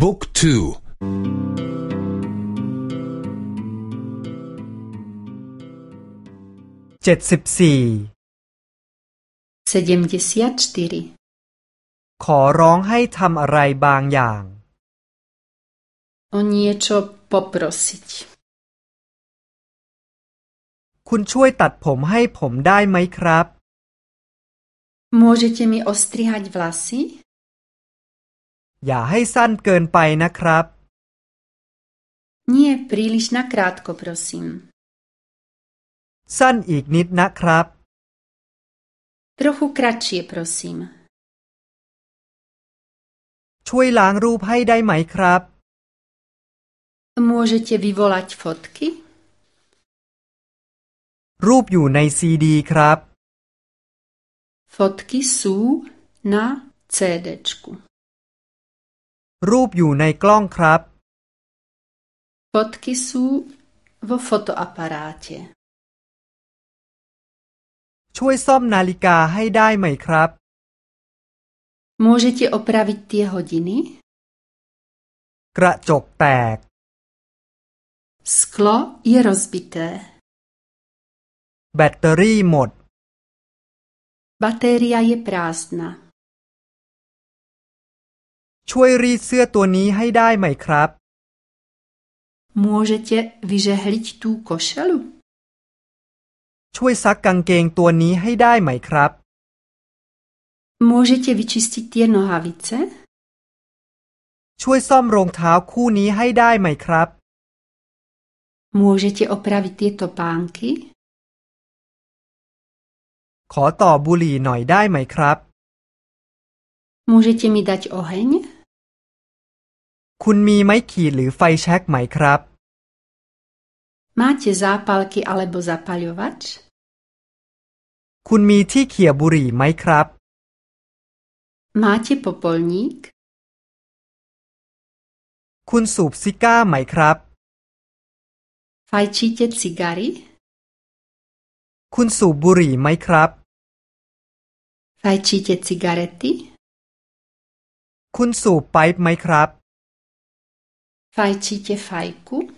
บุ๊กทูเจ็ดสิบสี่ขอร้องให้ทำอะไรบางอย่าง O niečo poprosiť. คุณช่วยตัดผมให้ผมได้ไหมครับ Môžete mi ostrihať vlasy? อย่าให้สั้นเกินไปนะครับ Nie príliš nakrátko, prosím. สั้นอีกนิดนะครับ Trochu kratšie, prosím. ช่วยล้างรูปให้ได้ไหมครับ Môžete vyvolať fotky? รูปอยู่ในซีดีครับ Fotky sú na CD-čku. รูปอยู่ในกล้องครับ Fotky sú vo fotoaparáte. ช่วยซ่อมนาฬิกาให้ได้ไหมครับ Môžete opraviť tie hodiny? กระจกแตก Sklo je rozbité. แบตเตอรี่หมด Batéria je prázdna. ช่วยรีดเสื้อตัวนี้ให้ได้ไหมครับ Môžete vyžehliť tú košelu? ช่วยซักกางเกงตัวนี้ให้ได้ไหมครับ Môžete vyčistiť tie nohavice? ช่วยซ่อมรองเท้าคู่นี้ให้ได้ไหมครับ Môžete opraviť tieto pánky? ขอต่อบุหรี่หน่อยได้ไหมครับ Môžete mi dať oheň? คุณมีไม้ขีดหรือไฟแช็กไหมครับ Máte zápalky alebo zapaľovač? คุณมีที่เขี่ยบุหรี่ไหมครับ Máte popolník? คุณสูบซิก้าไหมครับ Fajčíte cigary? คุณสูบบุหรี่ไหมครับ Fajčíte cigarety? คุณสูบไปป์ไหมครับ Fajčíte fajku?